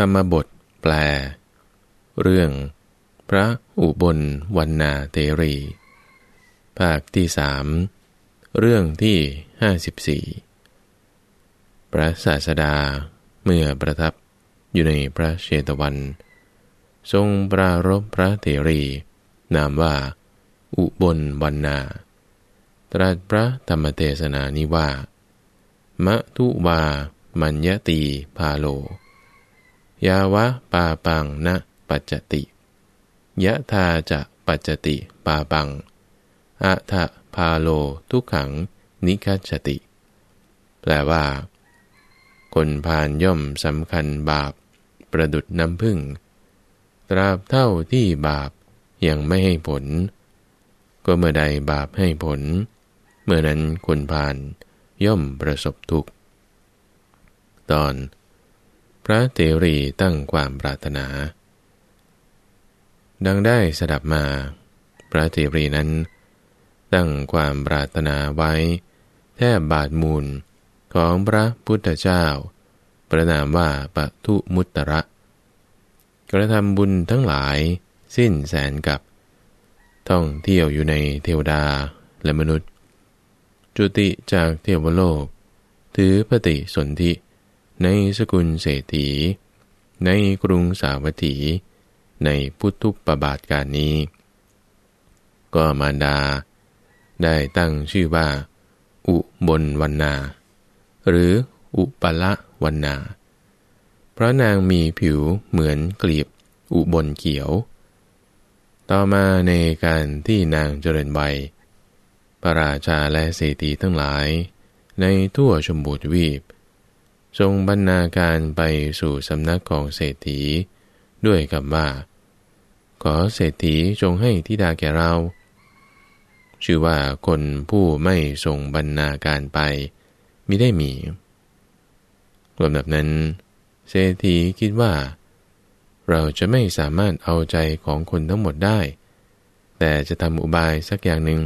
ธรรมบทแปล เรื่อง พระอุบลวันนาเตรี ภาคที่สามเรื่องที่ห้าสิบสี่พระศาสดาเมื่อประทับอยู่ในพระเชตวัน ทรงปรารบพระเตรี นามว่า อุบลวันนา ตรัสพระธรรมเทศนานี้ว่า มะทุวา มัญญตีพาโล ยาวะปาปังนะปัจจติยะทาจะปัจจติปาปังอะทะพาโลทุกขังนิคัจติ แปลว่า คนพานย่อมสำคัญบาป ประดุดน้ำพึ่ง ตราบเท่าที่บาปยังไม่ให้ผล ก็เมื่อใดบาปให้ผล เมื่อนั้นคนพานย่อมประสบทุกข์ ตอน ระเตรีตั้งความปรารถนา ดังได้สดับมา พระเตรีนั้น ตั้งความปรารถนาไว้ แทบบาทมูลของพระพุทธเจ้า ประนามว่าปทุมุตตระ กระทำบุญทั้งหลายสิ้นแสนกับ ท่องเที่ยวอยู่ในเทวดาและมนุษย์ จุติจากเทวโลก ถือปฏิสนธิ ในสกุลเศรษฐี ในกรุงสาวัตถี ในพุทธุปบาทการนี้ ก็มารดา ได้ตั้งชื่อว่า อุบลวันนา หรืออุปละวันนา เพราะนางมีผิวเหมือนกลีบอุบลเขียว ต่อมาในการที่นางเจริญใบพระราชาและเศรษฐีทั้งหลาย ในทั่วชมพูทวีป ทรงบรรณาการไปสู่สำนักของเศรษฐี ด้วยคำว่า ขอเศรษฐีจงให้ทิดาแก่เรา ชื่อว่าคนผู้ไม่ทรงบรรณาการไปมิได้มีลำดับนั้น เศรษฐีคิดว่า เราจะไม่สามารถเอาใจของคนทั้งหมดได้ แต่จะทำอุบายสักอย่างหนึ่ง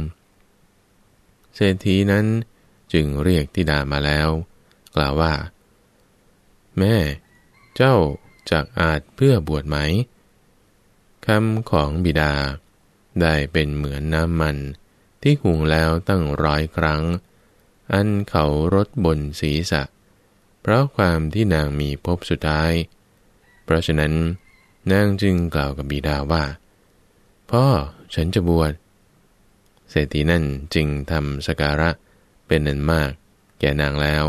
เศรษฐีนั้นจึงเรียกทิดามาแล้ว กล่าวว่า แม่ เจ้าจากอาจเพื่อบวชไหมคำของบิดา ได้เป็นเหมือนน้ำมันที่หุงแล้วตั้งร้อยครั้ง อันเขารถบนศีรษะ เพราะความที่นางมีพบสุดท้าย เพราะฉะนั้น นางจึงกล่าวกับบิดาว่า พ่อฉันจะบวชเศรษฐีนั่นจึงทำสการะเป็นนันมาก แก่นางแล้ว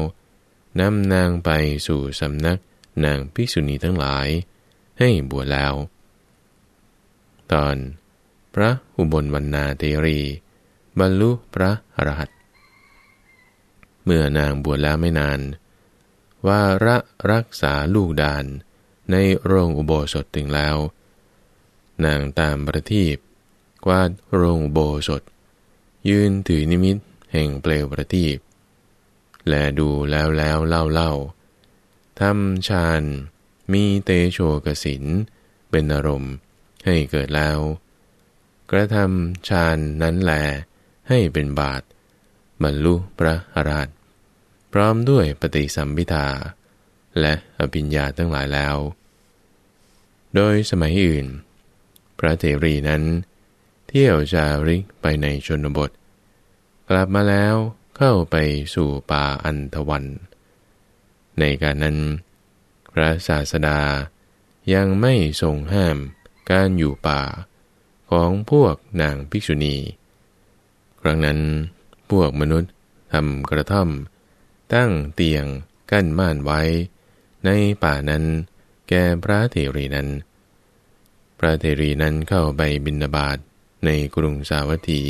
นำนางไปสู่สำนักนางภิกษุณีทั้งหลาย ให้บวชแล้ว ตอน พระอุบลวรรณาเตรี บรรลุพระอรหัตเมื่อนางบวชแล้วไม่นาน ว่าระรักษาลูกดานในโรงอุโบสถถึงแล้ว นางตามประทีปกวาดโรงอุโบสถ ยืนถือนิมิตแห่งเปลวประทีป แลดูแล้วแล้วเล่าเล่าทำฌานมีเตโชกสินเป็นอารมณ์ให้เกิดแล้ว กระทำฌานนั้นแลให้เป็นบาทบรรลุพระอรหันต์พร้อมด้วยปฏิสัมพิทา และอภิญญาทั้งหลายแล้ว โดยสมัยอื่น พระเทรีนั้น เที่ยวจาริกไปในชนบท กลับมาแล้ว เข้าไปสู่ป่าอันทวัน ในการนั้น พระศาสดายังไม่ทรงห้ามการอยู่ป่าของพวกนางภิกษุณี ครั้งนั้นพวกมนุษย์ทำกระท่อม ตั้งเตียงกั้นม่านไว้ ในป่านั้นแก่พระเทรีนั้น พระเทรีนั้นเข้าไปบินาบาตในกรุงสาวัตถี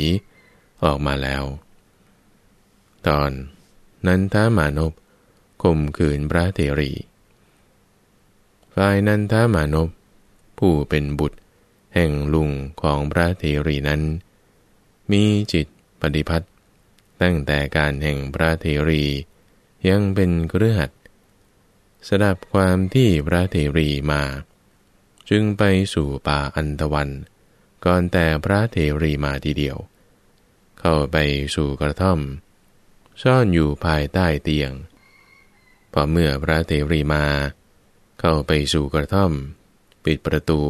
ออกมาแล้ว ตอน นันทมาณพข่มขืนพระเถรี ฝ่ายนันทมาณพผู้เป็นบุตร แห่งลุงของพระเถรีนั้น มีจิตปฏิพัทธ์ตั้งแต่กาลแห่งพระเถรียังเป็นคฤหัสถ์สดับความที่พระเถรีมา จึงไปสู่ป่าอันตวัน ก่อนแต่พระเทรีมาทีเดียว เข้าไปสู่กระท่อม ซ่อนอยู่ภายใต้เตียง พอเมื่อพระเทรีมา เข้าไปสู่กระท่อม ปิดประตู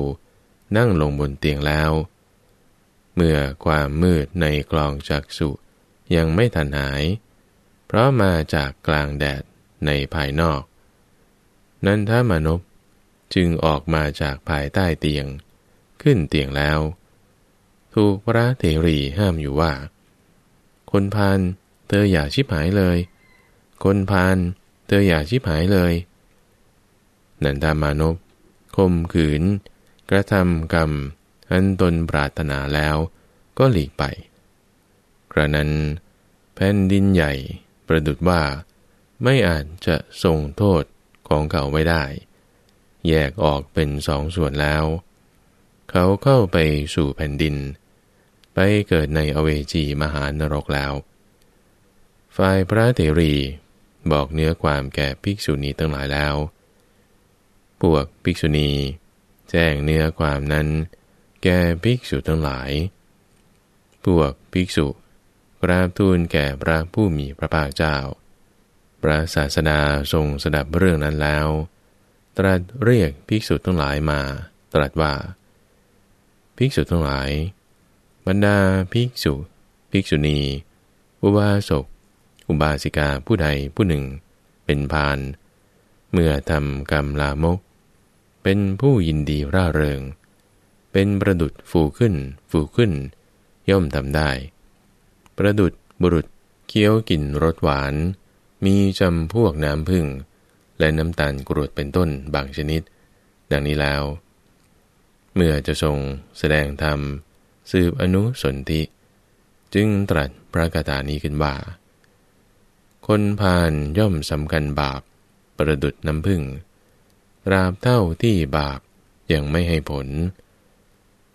นั่งลงบนเตียงแล้ว เมื่อความมืดในกลองจักสุยังไม่ทันหาย เพราะมาจากกลางแดดในภายนอก นั้นทมามนพจึงออกมาจากภายใต้เตียง ขึ้นเตียงแล้ว ถูกพระเถรีห้ามอยู่ว่า คนพาน เธออย่าชิบหายเลย คนพาน เธออย่าชิบหายเลย นันทามานพคมขืน กระทำกรรม อันตนปรารถนาแล้วก็หลีกไป กระนั้น แผ่นดินใหญ่ประดุดว่า ไม่อาจจะทรงโทษของเขาไว้ได้ แยกออกเป็นสองส่วนแล้ว เขาเข้าไปสู่แผ่นดิน ไปเกิดในอเวจีมหานรกแล้ว ฝ่ายพระเถรี บอกเนื้อความแก่ภิกษุณีทั้งหลายแล้ว พวกภิกษุณี แจ้งเนื้อความนั้น แก่ภิกษุทั้งหลาย พวกภิกษุกราบทูลแก่พระผู้มีพระภาคเจ้า พระศาสดาทรงสดับเรื่องนั้นแล้ว ตรัสเรียกภิกษุทั้งหลายมา ตรัสว่า ภิกษุทั้งหลาย บรรดาภิกษุ ภิกษุณี อุบาสก อุบาสิกาผู้ใดผู้หนึ่ง เป็นพาน เมื่อทำกรรมลามก เป็นผู้ยินดีร่าเริง เป็นประดุดฟูขึ้น ฟูขึ้น ย่อมทำได้ ประดุดบุรุษเคี้ยวกินรสหวาน มีจำพวกน้ำพึ่ง และน้ำตาลกรวดเป็นต้นบางชนิด ดังนี้แล้ว เมื่อจะทรงแสดงธรรมสืบอนุสนธิ จึงตรัสพระกาถานี้ขึ้นว่า คนพาลย่อมสำคัญบาป ประดุดน้ำพึ่งราบเท่าที่บาปยังไม่ให้ผล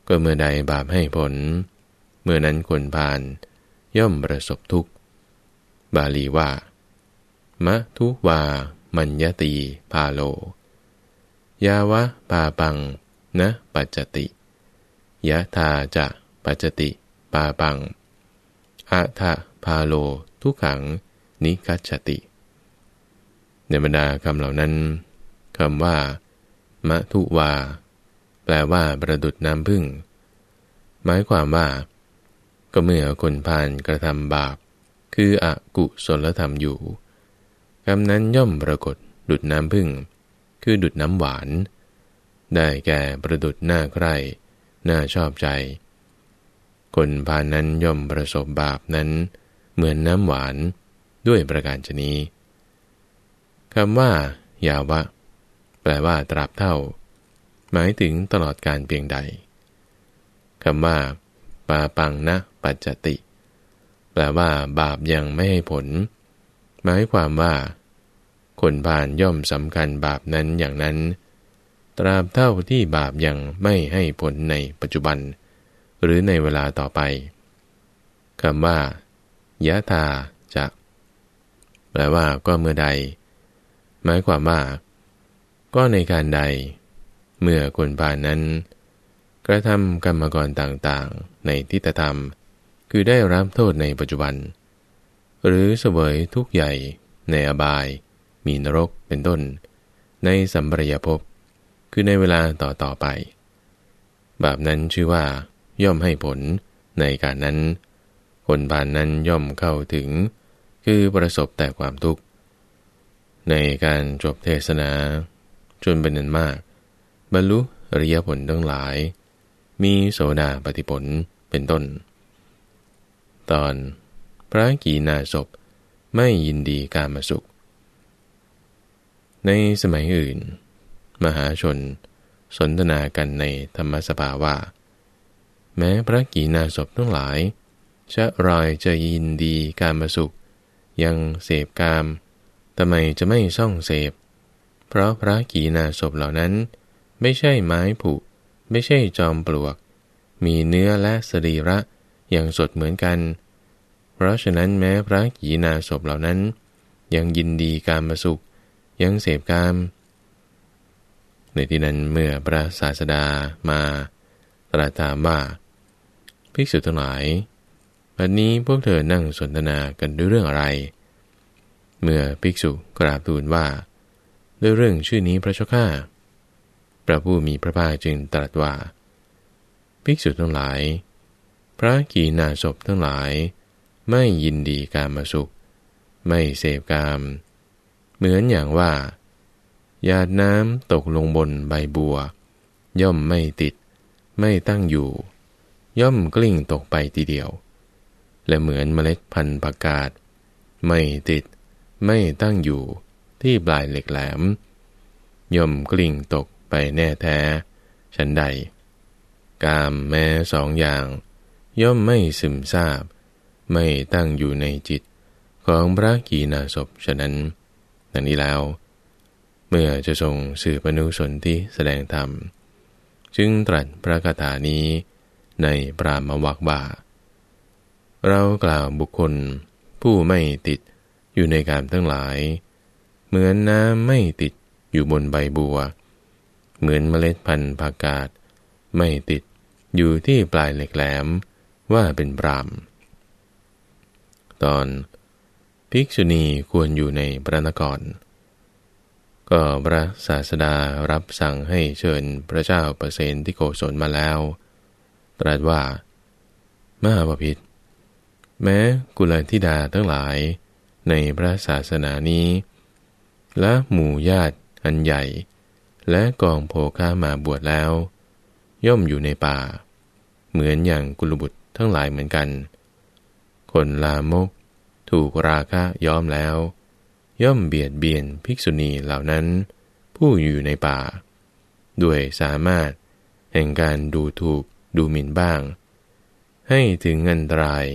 ก็เมื่อใดบาปให้ผล เมื่อนั้นคนพาลย่อมประสบทุกข์ บาลีว่ามะทุวา มัญญตีพาโล ยาวะปาปัง นะปัจจติยะทาจะปัจจติปาปังอะทะพาโล ทุกขัง นิคัจติ ในบรรดาคำเหล่านั้นคำว่ามะทุวา แปลว่าประดุดน้ำพึ่ง หมายความว่า ก็เมื่อคนพานกระทำบาป คืออกุศลธรรมอยู่กรรมนั้นย่อมปรากฏดุดน้ำพึ่ง คือดุดน้ำหวาน ได้แก่ประดุดหน้าใคร่น่าชอบใจ คนพานนั้นย่อมประสบบาปนั้น เหมือนน้ำหวาน ด้วยประการชนี้คำว่า ยาวะ แปลว่า ตราบเท่า หมายถึงตลอดการเพียงใดคำว่า ปาปังนะปัจจติ แปลว่า บาปยังไม่ให้ผล หมายความว่าคนผ่านย่อมสำคัญบาปนั้นอย่างนั้น ตราบเท่าที่บาปยังไม่ให้ผลในปัจจุบัน หรือในเวลาต่อไปคำว่ายะธาจะ แปลว่าก็เมื่อใด หมายความว่า ก็ในการใด เมื่อคนผ่านนั้น กระทำกรรมกรต่างๆ ในทิฏฐธรรม คือได้รับโทษในปัจจุบัน หรือเสวยทุกใหญ่ ในอบาย มีนรกเป็นต้น ในสัมปรยภพคือในเวลาต่อต่อไป บาปนั้นชื่อว่า ย่อมให้ผลในการนั้น คนผ่านนั้นย่อมเข้าถึง คือประสบแต่ความทุกข์ ในการจบเทศนา จนเป็นนันมาก บรรลุอริยผลทั้งหลาย มีโสดาปฏิผลเป็นต้น ตอนพระกีนาศพไม่ยินดีการมาสุข ในสมัยอื่น มหาชนสนทนากันในธรรมสภาว่า แม้พระกีนาศพทั้งหลาย จะรอยจะยินดีการมาสุข ยังเสพกามทำไมจะไม่ซ่องเสพ เพราะพระกีนาศพเหล่านั้น ไม่ใช่ไม้ผุ ไม่ใช่จอมปลวก มีเนื้อและสรีระอย่างสดเหมือนกัน เพราะฉะนั้นแม้พระกีนาศพเหล่านั้น ยังยินดีการมาสุข ยังเสพกาม ในที่นั้นเมื่อพระศาสดามา ตรัสถามว่าภิกษุทั้งหลาย วันนี้พวกเธอนั่งสนทนากันด้วยเรื่องอะไร เมื่อภิกษุกราบทูลว่า ด้วยเรื่องชื่อนี้พระเจ้าข้าพระผู้มีพระภาคจึงตรัสว่า ภิกษุทั้งหลาย พระกีนาศพทั้งหลาย ไม่ยินดีการมาสุข ไม่เสพกาม เหมือนอย่างว่าหยาดน้ำตกลงบนใบบัว ย่อมไม่ติด ไม่ตั้งอยู่ ย่อมกลิ้งตกไปทีเดียว และเหมือนเมล็ดพันธุ์ผักกาดไม่ติด ไม่ตั้งอยู่ที่ปลายเหล็กแหลม ย่อมกลิ้งตกไปแน่แท้ ฉันใด กามแม้สองอย่าง ย่อมไม่ซึมซาบ ไม่ตั้งอยู่ในจิตของพระกีนาศพฉะนั้นดังนี้แล้ว เมื่อจะทรงสื่อปนุสนที่แสดงธรรม จึงตรัสพระคาถานี้ในปรามวักบ่า เรากล่าวบุคคล ผู้ไม่ติดอยู่ในการทั้งหลาย เหมือนน้ำไม่ติดอยู่บนใบบัว เหมือนเมล็ดพันธุ์ผักกาดไม่ติดอยู่ที่ปลายเหล็กแหลมว่าเป็นปรามตอนภิกษุณีควรอยู่ในพระนคร ก็พระศาสดารับสั่งให้เชิญพระเจ้าเปรเซนที่โกศลมาแล้ว ตรัสว่า มหาปพิธ แม้กุลธิดาทั้งหลายในพระศาสนานี้ และหมู่ญาติอันใหญ่ และกองโภค้ามาบวชแล้ว ย่อมอยู่ในป่า เหมือนอย่างกุลบุตรทั้งหลายเหมือนกัน คนลามก ถูกราคะย้อมแล้ว ย่อมเบียดเบียนภิกษุณีเหล่านั้น ผู้อยู่ในป่า ด้วยสามารถแห่งการดูถูกดูหมิ่นบ้าง ให้ถึงอันตราย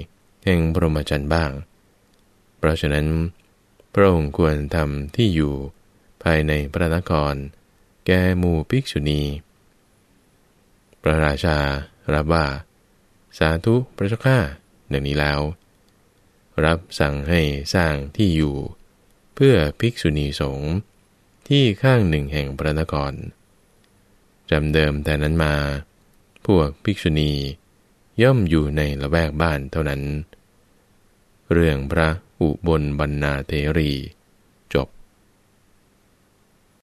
แห่งพรหมจรรย์บ้าง เพราะฉะนั้น พระองค์ควรทำที่อยู่ภายในพระนคร แก่หมู่ภิกษุณี พระราชารับว่า สาธุพระเจ้าข้าดังนี้แล้ว รับสั่งให้สร้างที่อยู่ เพื่อภิกษุณีสงฆ์ที่ข้างหนึ่งแห่งพระนครจำเดิมแต่นั้นมา พวกภิกษุณีย่อมอยู่ในละแวกบ้านเท่านั้น เรื่องพระอุบลบรรณาเทรี